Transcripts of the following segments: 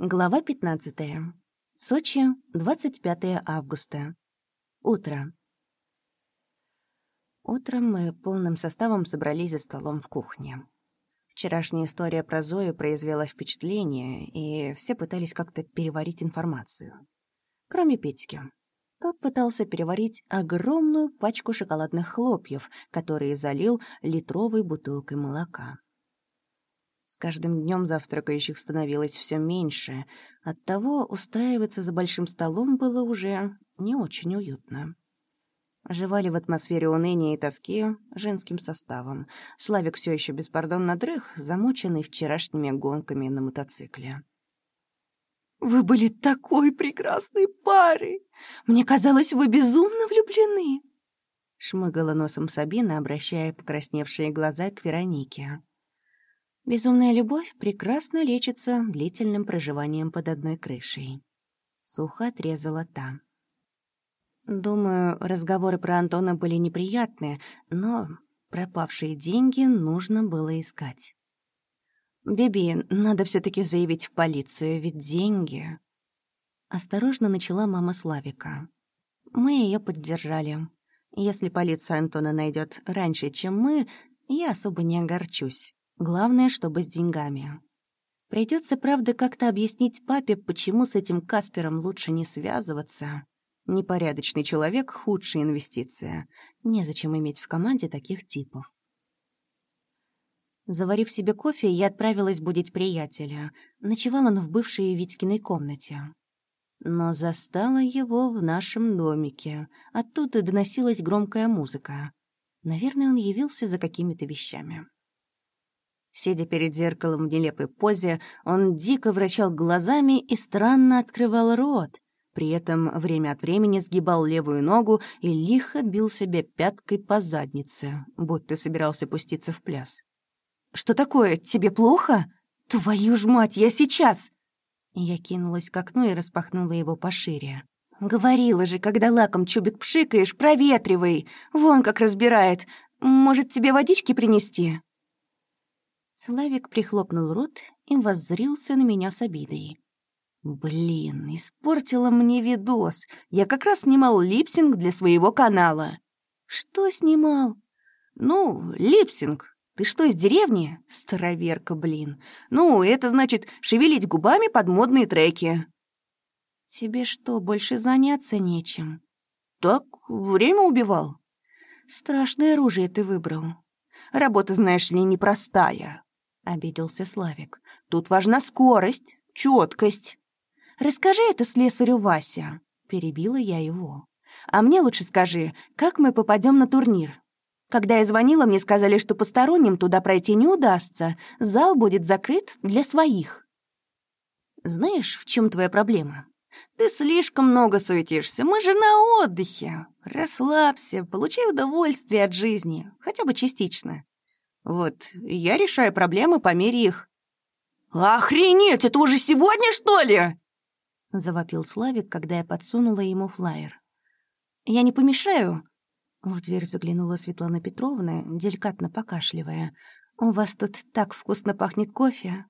Глава 15. Сочи, 25 августа. Утро. Утром мы полным составом собрались за столом в кухне. Вчерашняя история про Зою произвела впечатление, и все пытались как-то переварить информацию. Кроме Петьки. Тот пытался переварить огромную пачку шоколадных хлопьев, которые залил литровой бутылкой молока. С каждым днем завтракающих становилось все меньше. Оттого устраиваться за большим столом было уже не очень уютно. Жевали в атмосфере уныния и тоски женским составом. Славик все еще беспардонно дрых, замученный вчерашними гонками на мотоцикле. «Вы были такой прекрасной парой! Мне казалось, вы безумно влюблены!» Шмыгала носом Сабина, обращая покрасневшие глаза к Веронике. Безумная любовь прекрасно лечится длительным проживанием под одной крышей. Сухо отрезала та. Думаю, разговоры про Антона были неприятные, но пропавшие деньги нужно было искать. «Биби, надо все таки заявить в полицию, ведь деньги...» Осторожно начала мама Славика. Мы ее поддержали. Если полиция Антона найдет раньше, чем мы, я особо не огорчусь. Главное, чтобы с деньгами. Придется, правда, как-то объяснить папе, почему с этим Каспером лучше не связываться. Непорядочный человек — худшая инвестиция. Незачем иметь в команде таких типов. Заварив себе кофе, я отправилась будить приятеля. Ночевала он в бывшей Витькиной комнате. Но застала его в нашем домике. Оттуда доносилась громкая музыка. Наверное, он явился за какими-то вещами. Сидя перед зеркалом в нелепой позе, он дико вращал глазами и странно открывал рот. При этом время от времени сгибал левую ногу и лихо бил себя пяткой по заднице, будто собирался пуститься в пляс. «Что такое? Тебе плохо? Твою ж мать, я сейчас!» Я кинулась к окну и распахнула его пошире. «Говорила же, когда лаком чубик пшикаешь, проветривай. Вон как разбирает. Может, тебе водички принести?» Славик прихлопнул рот и воззрился на меня с обидой. «Блин, испортила мне видос. Я как раз снимал липсинг для своего канала». «Что снимал?» «Ну, липсинг. Ты что, из деревни? Староверка, блин. Ну, это значит шевелить губами под модные треки». «Тебе что, больше заняться нечем?» «Так, время убивал». «Страшное оружие ты выбрал. Работа, знаешь ли, непростая обиделся Славик. «Тут важна скорость, четкость. «Расскажи это слесарю Вася», — перебила я его. «А мне лучше скажи, как мы попадем на турнир?» Когда я звонила, мне сказали, что посторонним туда пройти не удастся. Зал будет закрыт для своих. Знаешь, в чем твоя проблема? Ты слишком много суетишься. Мы же на отдыхе. Расслабься, получай удовольствие от жизни, хотя бы частично. Вот, я решаю проблемы по мере их. «Охренеть, это уже сегодня, что ли?» — завопил Славик, когда я подсунула ему флаер. «Я не помешаю?» В дверь заглянула Светлана Петровна, деликатно покашливая. «У вас тут так вкусно пахнет кофе».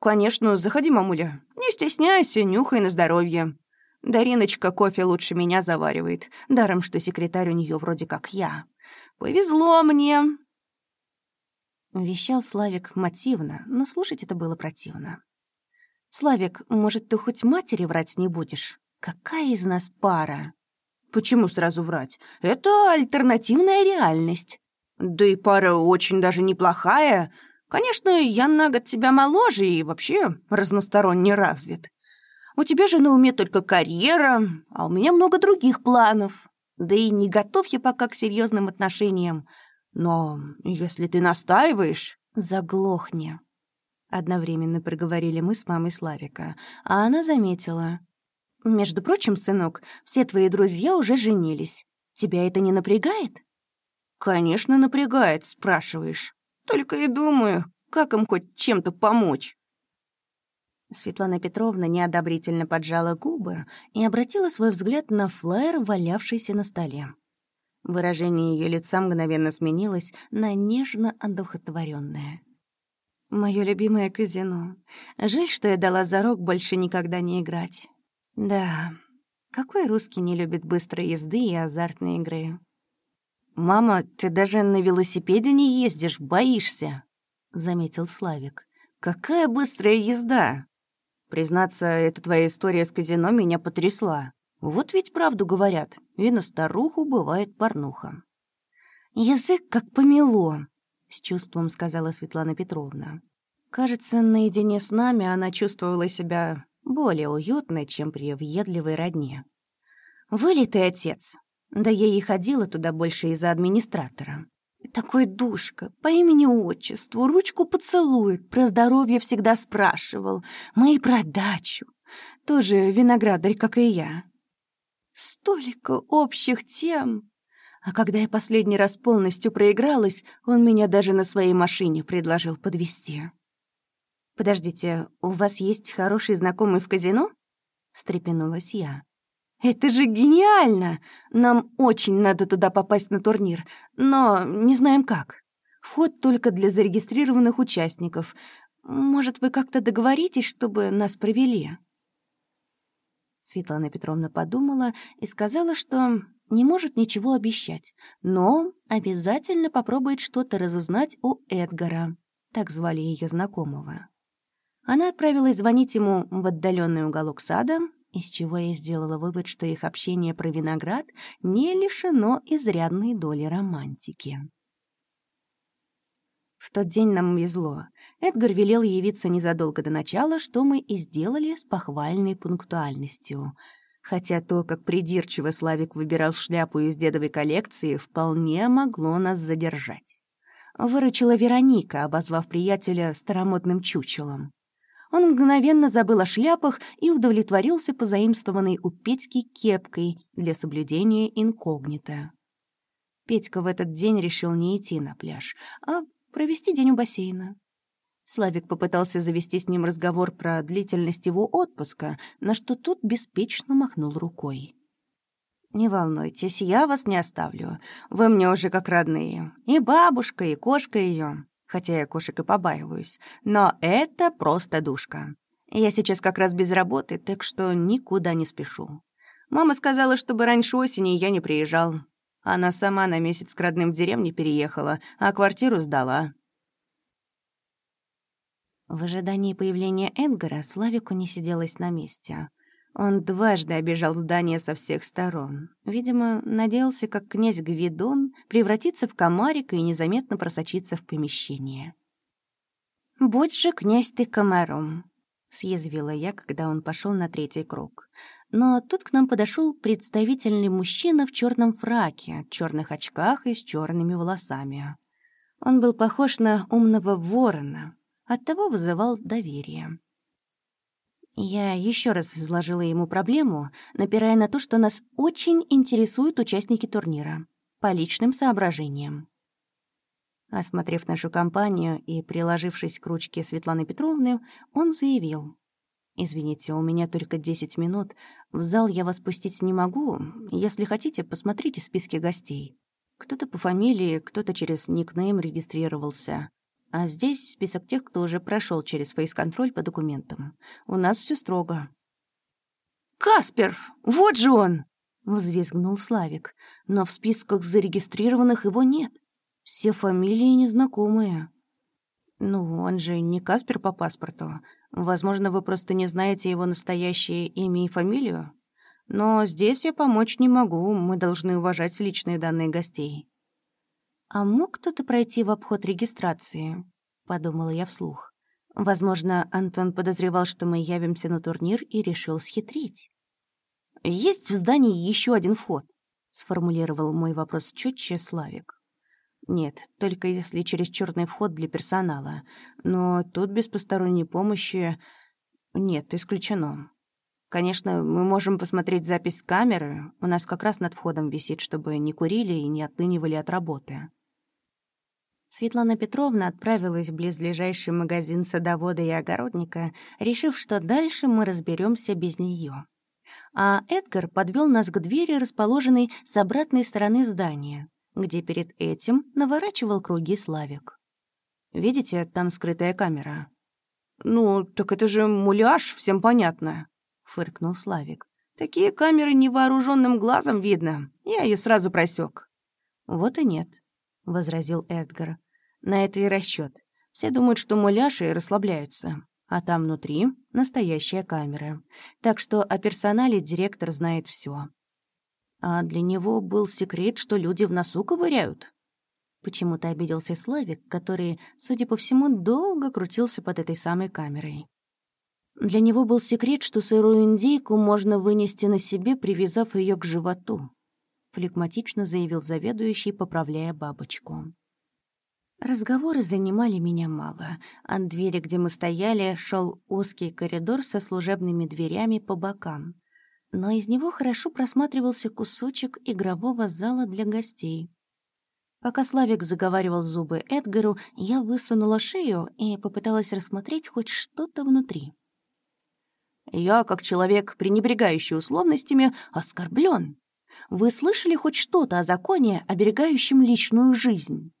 «Конечно, заходи, мамуля. Не стесняйся, нюхай на здоровье. Дариночка кофе лучше меня заваривает, даром, что секретарь у нее вроде как я. Повезло мне, Вещал Славик мотивно, но слушать это было противно. «Славик, может, ты хоть матери врать не будешь? Какая из нас пара?» «Почему сразу врать? Это альтернативная реальность. Да и пара очень даже неплохая. Конечно, я на год тебя моложе и вообще разносторонне развит. У тебя же на уме только карьера, а у меня много других планов. Да и не готов я пока к серьезным отношениям. Но если ты настаиваешь, заглохни. Одновременно проговорили мы с мамой Славика, а она заметила. «Между прочим, сынок, все твои друзья уже женились. Тебя это не напрягает?» «Конечно, напрягает, спрашиваешь. Только и думаю, как им хоть чем-то помочь». Светлана Петровна неодобрительно поджала губы и обратила свой взгляд на флаер, валявшийся на столе. Выражение ее лица мгновенно сменилось на нежно одухотворенное. Мое любимое казино. Жаль, что я дала зарок больше никогда не играть. Да, какой русский не любит быстрой езды и азартные игры? «Мама, ты даже на велосипеде не ездишь, боишься», — заметил Славик. «Какая быстрая езда!» Признаться, эта твоя история с казино меня потрясла. Вот ведь правду говорят, и на старуху бывает порнуха. «Язык как помело», — с чувством сказала Светлана Петровна. Кажется, наедине с нами она чувствовала себя более уютно, чем при въедливой родне. «Вылитый отец. Да я и ходила туда больше из-за администратора. Такой душка, по имени-отчеству, ручку поцелует, про здоровье всегда спрашивал, мои про дачу. Тоже виноградарь, как и я. Столько общих тем. А когда я последний раз полностью проигралась, он меня даже на своей машине предложил подвезти. «Подождите, у вас есть хороший знакомый в казино?» — встрепенулась я. «Это же гениально! Нам очень надо туда попасть на турнир, но не знаем как. Вход только для зарегистрированных участников. Может, вы как-то договоритесь, чтобы нас провели?» Светлана Петровна подумала и сказала, что не может ничего обещать, но обязательно попробует что-то разузнать у Эдгара, так звали ее знакомого. Она отправилась звонить ему в отдаленный уголок сада, из чего я сделала вывод, что их общение про виноград не лишено изрядной доли романтики. В тот день нам везло. Эдгар велел явиться незадолго до начала, что мы и сделали с похвальной пунктуальностью. Хотя то, как придирчиво Славик выбирал шляпу из дедовой коллекции, вполне могло нас задержать. Выручила Вероника, обозвав приятеля старомодным чучелом он мгновенно забыл о шляпах и удовлетворился позаимствованной у Петьки кепкой для соблюдения инкогнито. Петька в этот день решил не идти на пляж, а провести день у бассейна. Славик попытался завести с ним разговор про длительность его отпуска, на что тот беспечно махнул рукой. «Не волнуйтесь, я вас не оставлю. Вы мне уже как родные. И бабушка, и кошка ее хотя я кошек и побаиваюсь, но это просто душка. Я сейчас как раз без работы, так что никуда не спешу. Мама сказала, чтобы раньше осени я не приезжал. Она сама на месяц к родным в деревне переехала, а квартиру сдала. В ожидании появления Эдгара Славику не сиделось на месте. Он дважды обижал здание со всех сторон. Видимо, надеялся, как князь Гвидон, превратиться в комарика и незаметно просочиться в помещение. «Будь же, князь, ты комаром», — съязвила я, когда он пошел на третий круг. Но тут к нам подошел представительный мужчина в черном фраке, черных очках и с черными волосами. Он был похож на умного ворона, оттого вызывал доверие. Я еще раз изложила ему проблему, напирая на то, что нас очень интересуют участники турнира. По личным соображениям. Осмотрев нашу компанию и приложившись к ручке Светланы Петровны, он заявил. «Извините, у меня только 10 минут. В зал я вас пустить не могу. Если хотите, посмотрите списки гостей. Кто-то по фамилии, кто-то через никнейм регистрировался. А здесь список тех, кто уже прошел через фейс-контроль по документам. У нас все строго. «Каспер! Вот же он!» — взвизгнул Славик. «Но в списках зарегистрированных его нет. Все фамилии незнакомые». «Ну, он же не Каспер по паспорту. Возможно, вы просто не знаете его настоящее имя и фамилию. Но здесь я помочь не могу, мы должны уважать личные данные гостей». «А мог кто-то пройти в обход регистрации?» — подумала я вслух. Возможно, Антон подозревал, что мы явимся на турнир и решил схитрить. «Есть в здании еще один вход?» — сформулировал мой вопрос четче Славик. «Нет, только если через черный вход для персонала. Но тут без посторонней помощи... Нет, исключено. Конечно, мы можем посмотреть запись с камеры. У нас как раз над входом висит, чтобы не курили и не отлынивали от работы». Светлана Петровна отправилась в близлежащий магазин садовода и огородника, решив, что дальше мы разберемся без нее. А Эдгар подвел нас к двери, расположенной с обратной стороны здания, где перед этим наворачивал круги Славик. Видите, там скрытая камера». «Ну, так это же муляж, всем понятно», — фыркнул Славик. «Такие камеры невооруженным глазом видно. Я ее сразу просек. «Вот и нет», — возразил Эдгар. «На это и расчет. Все думают, что муляж расслабляются. А там внутри настоящая камера. Так что о персонале директор знает все. А для него был секрет, что люди в носу ковыряют. Почему-то обиделся Славик, который, судя по всему, долго крутился под этой самой камерой. Для него был секрет, что сырую индейку можно вынести на себе, привязав ее к животу. Флегматично заявил заведующий, поправляя бабочку. Разговоры занимали меня мало. От двери, где мы стояли, шел узкий коридор со служебными дверями по бокам. Но из него хорошо просматривался кусочек игрового зала для гостей. Пока Славик заговаривал зубы Эдгару, я высунула шею и попыталась рассмотреть хоть что-то внутри. «Я, как человек, пренебрегающий условностями, оскорблен. Вы слышали хоть что-то о законе, оберегающем личную жизнь?»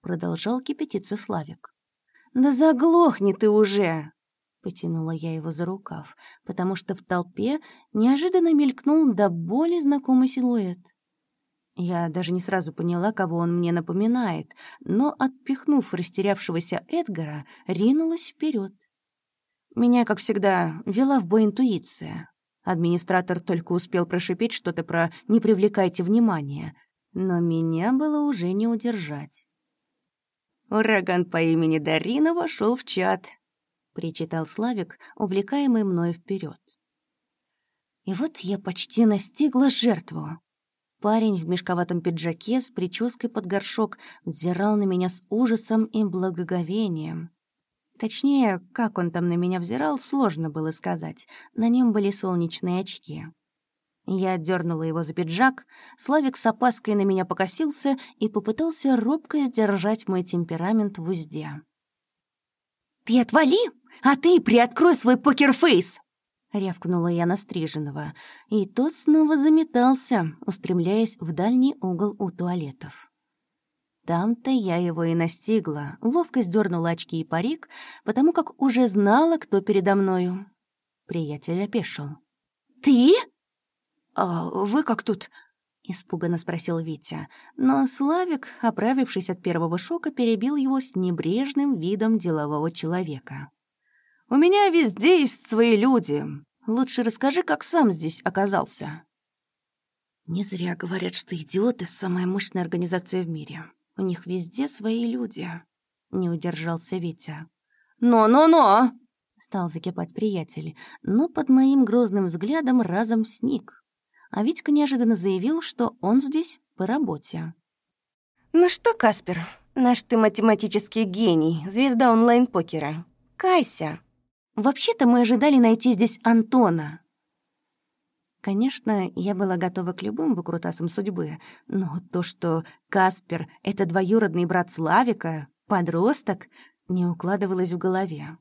Продолжал кипятиться Славик. «Да заглохни ты уже!» Потянула я его за рукав, потому что в толпе неожиданно мелькнул до боли знакомый силуэт. Я даже не сразу поняла, кого он мне напоминает, но, отпихнув растерявшегося Эдгара, ринулась вперед. Меня, как всегда, вела в бой интуиция. Администратор только успел прошипеть что-то про «не привлекайте внимания», но меня было уже не удержать. «Ураган по имени Дарина вошел в чат», — причитал Славик, увлекаемый мною вперед. И вот я почти настигла жертву. Парень в мешковатом пиджаке с прической под горшок взирал на меня с ужасом и благоговением. Точнее, как он там на меня взирал, сложно было сказать. На нем были солнечные очки. Я дернула его за пиджак, Славик с опаской на меня покосился и попытался робко сдержать мой темперамент в узде. «Ты отвали, а ты приоткрой свой покерфейс!» — рявкнула я на Стриженова, и тот снова заметался, устремляясь в дальний угол у туалетов. Там-то я его и настигла, ловко сдернула очки и парик, потому как уже знала, кто передо мною. Приятель опешил. «Ты? А вы как тут?» — испуганно спросил Витя. Но Славик, оправившись от первого шока, перебил его с небрежным видом делового человека. У меня везде есть свои люди. Лучше расскажи, как сам здесь оказался». Не зря говорят, что идиоты — самая мощная организация в мире. У них везде свои люди. Не удержался Витя. «Но-но-но!» — стал закипать приятель, но под моим грозным взглядом разом сник. А Витька неожиданно заявил, что он здесь по работе. «Ну что, Каспер, наш ты математический гений, звезда онлайн-покера. Кайся!» Вообще-то мы ожидали найти здесь Антона». Конечно, я была готова к любым выкрутасам судьбы, но то, что Каспер — это двоюродный брат Славика, подросток, не укладывалось в голове.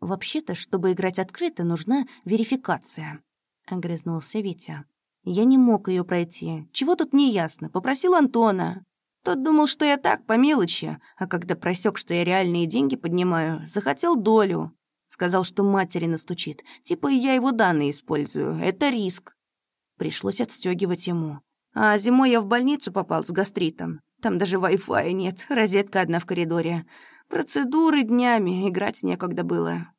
«Вообще-то, чтобы играть открыто, нужна верификация», — огрызнулся Витя. «Я не мог ее пройти. Чего тут не ясно? Попросил Антона». Тот думал, что я так, по мелочи, а когда просек, что я реальные деньги поднимаю, захотел долю. Сказал, что матери настучит. Типа я его данные использую. Это риск. Пришлось отстегивать ему. А зимой я в больницу попал с гастритом. Там даже Wi-Fi нет, розетка одна в коридоре. Процедуры днями, играть некогда было.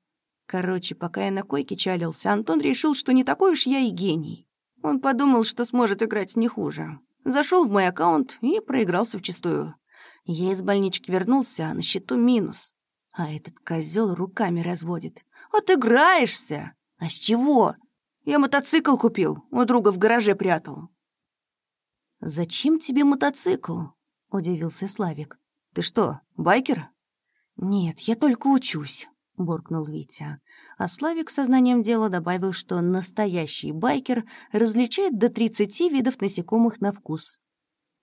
Короче, пока я на койке чалился, Антон решил, что не такой уж я и гений. Он подумал, что сможет играть не хуже. Зашел в мой аккаунт и проигрался вчистую. Я из больнички вернулся, а на счету минус. А этот козел руками разводит. «Отыграешься! А с чего? Я мотоцикл купил, у друга в гараже прятал». «Зачем тебе мотоцикл?» — удивился Славик. «Ты что, байкер?» «Нет, я только учусь», — буркнул Витя. А Славик сознанием дела добавил, что настоящий байкер различает до 30 видов насекомых на вкус.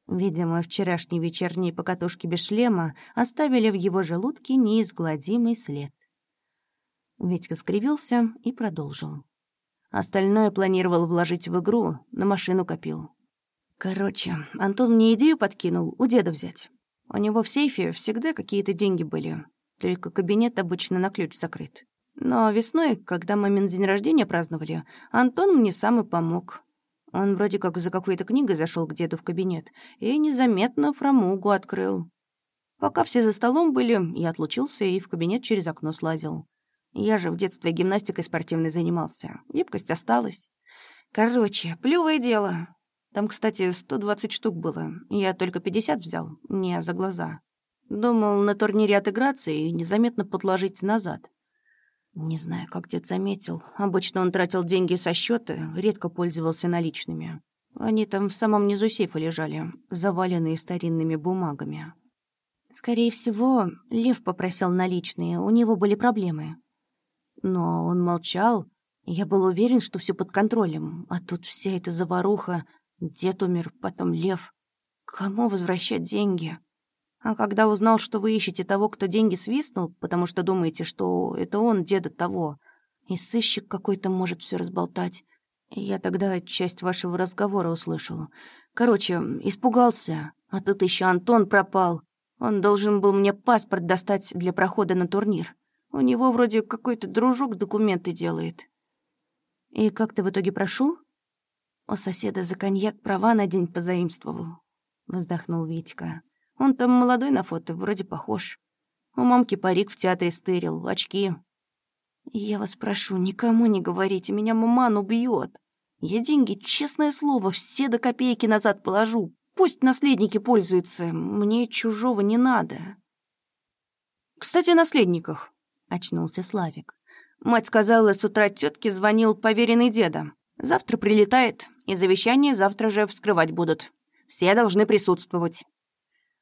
Видимо, вчерашние вечерние покатушки без шлема оставили в его желудке неизгладимый след. Витька скривился и продолжил. Остальное планировал вложить в игру, на машину копил. Короче, Антон мне идею подкинул у деда взять. У него в сейфе всегда какие-то деньги были, только кабинет обычно на ключ закрыт. Но весной, когда момент день рождения праздновали, Антон мне сам и помог. Он вроде как за какой-то книгой зашел к деду в кабинет и незаметно фрамугу открыл. Пока все за столом были, я отлучился и в кабинет через окно слазил. Я же в детстве гимнастикой спортивной занимался. Гибкость осталась. Короче, плювое дело. Там, кстати, 120 штук было. Я только 50 взял, не за глаза. Думал на турнире отыграться и незаметно подложить назад. Не знаю, как дед заметил. Обычно он тратил деньги со счета, редко пользовался наличными. Они там в самом низу сейфа лежали, заваленные старинными бумагами. Скорее всего, Лев попросил наличные, у него были проблемы. Но он молчал, я был уверен, что все под контролем, а тут вся эта заваруха, дед умер, потом Лев. Кому возвращать деньги? А когда узнал, что вы ищете того, кто деньги свистнул, потому что думаете, что это он деда того, и сыщик какой-то может все разболтать, я тогда часть вашего разговора услышал. Короче, испугался, а тут еще Антон пропал. Он должен был мне паспорт достать для прохода на турнир. У него вроде какой-то дружок документы делает. И как ты в итоге прошел? У соседа за коньяк права на день позаимствовал. Вздохнул Витька. Он там молодой на фото, вроде похож. У мамки парик в театре стырил, очки. Я вас прошу, никому не говорите, меня маман убьет. Я деньги, честное слово, все до копейки назад положу. Пусть наследники пользуются, мне чужого не надо. Кстати, о наследниках, — очнулся Славик. Мать сказала, с утра тетке звонил поверенный деда. Завтра прилетает, и завещание завтра же вскрывать будут. Все должны присутствовать.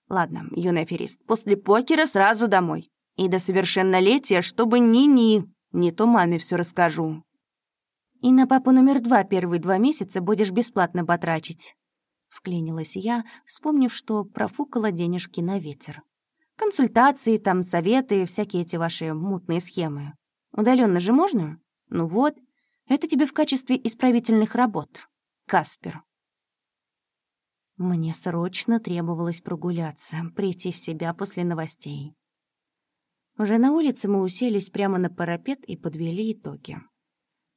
Ладно, юный аферист, после покера сразу домой. И до совершеннолетия, чтобы ни-ни, не то маме все расскажу. И на папу номер два первые два месяца будешь бесплатно потрачить. Вклинилась я, вспомнив, что профукала денежки на ветер. Консультации, там, советы, всякие эти ваши мутные схемы. Удаленно же можно? Ну вот, это тебе в качестве исправительных работ. Каспер. Мне срочно требовалось прогуляться, прийти в себя после новостей. Уже на улице мы уселись прямо на парапет и подвели итоги.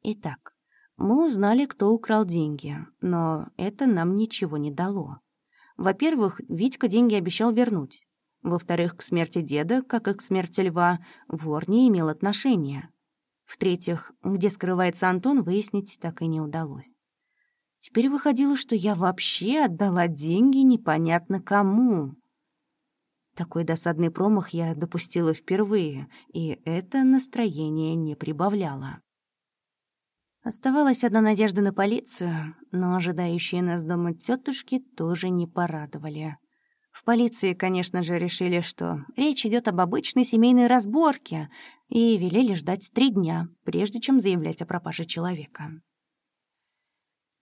Итак, мы узнали, кто украл деньги, но это нам ничего не дало. Во-первых, Витька деньги обещал вернуть. Во-вторых, к смерти деда, как и к смерти льва, вор не имел отношения. В-третьих, где скрывается Антон, выяснить так и не удалось. Теперь выходило, что я вообще отдала деньги непонятно кому. Такой досадный промах я допустила впервые, и это настроение не прибавляло. Оставалась одна надежда на полицию, но ожидающие нас дома тетушки тоже не порадовали. В полиции, конечно же, решили, что речь идет об обычной семейной разборке, и велели ждать три дня, прежде чем заявлять о пропаже человека.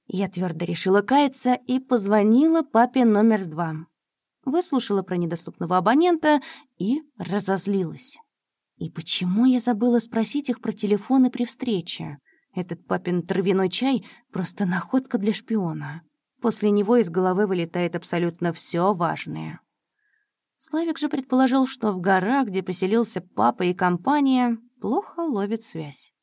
Я твердо решила каяться и позвонила папе номер два. Выслушала про недоступного абонента и разозлилась. И почему я забыла спросить их про телефоны при встрече? Этот папин травяной чай — просто находка для шпиона. После него из головы вылетает абсолютно все важное. Славик же предположил, что в горах, где поселился папа и компания, плохо ловит связь.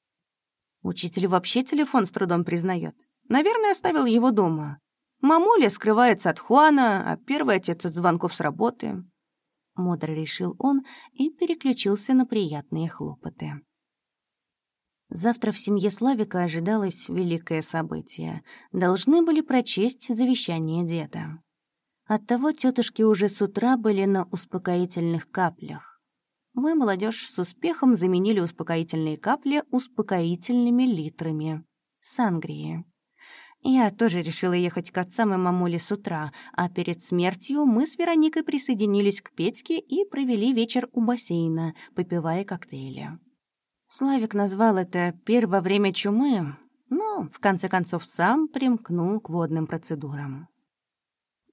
Учитель вообще телефон с трудом признает. Наверное, оставил его дома. Мамуля скрывается от Хуана, а первый отец от звонков с работы. Мудро решил он и переключился на приятные хлопоты. Завтра в семье Славика ожидалось великое событие. Должны были прочесть завещание деда. Оттого тетушки уже с утра были на успокоительных каплях. Мы, молодежь, с успехом заменили успокоительные капли успокоительными литрами. Сангрии. Я тоже решила ехать к отцам и мамуле с утра, а перед смертью мы с Вероникой присоединились к Петьке и провели вечер у бассейна, попивая коктейли. Славик назвал это «пир во время чумы», но, в конце концов, сам примкнул к водным процедурам.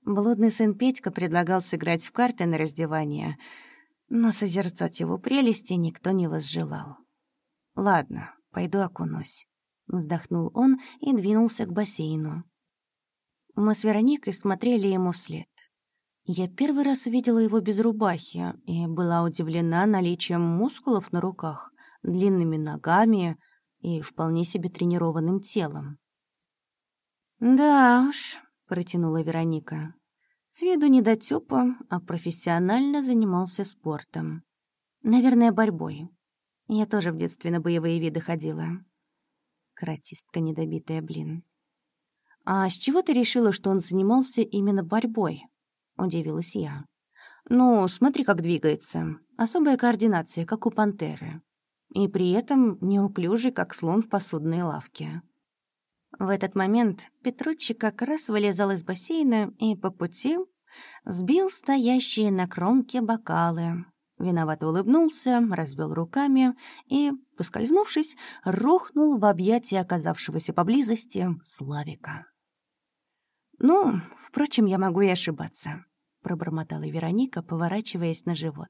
Блудный сын Петька предлагал сыграть в карты на раздевание, но созерцать его прелести никто не возжелал. «Ладно, пойду окунусь», — вздохнул он и двинулся к бассейну. Мы с Вероникой смотрели ему вслед. Я первый раз увидела его без рубахи и была удивлена наличием мускулов на руках, длинными ногами и вполне себе тренированным телом. «Да уж», — протянула Вероника, — «с виду недотёпа, а профессионально занимался спортом. Наверное, борьбой. Я тоже в детстве на боевые виды ходила. Каратистка недобитая, блин. «А с чего ты решила, что он занимался именно борьбой?» — удивилась я. «Ну, смотри, как двигается. Особая координация, как у пантеры. И при этом неуклюжий, как слон в посудной лавке». В этот момент Петруччи как раз вылезал из бассейна и по пути сбил стоящие на кромке бокалы, Виновато улыбнулся, развел руками и, поскользнувшись, рухнул в объятия оказавшегося поблизости Славика. «Ну, впрочем, я могу и ошибаться», — пробормотала Вероника, поворачиваясь на живот.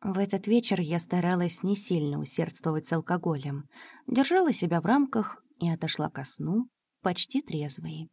В этот вечер я старалась не сильно усердствовать с алкоголем, держала себя в рамках и отошла ко сну почти трезвой.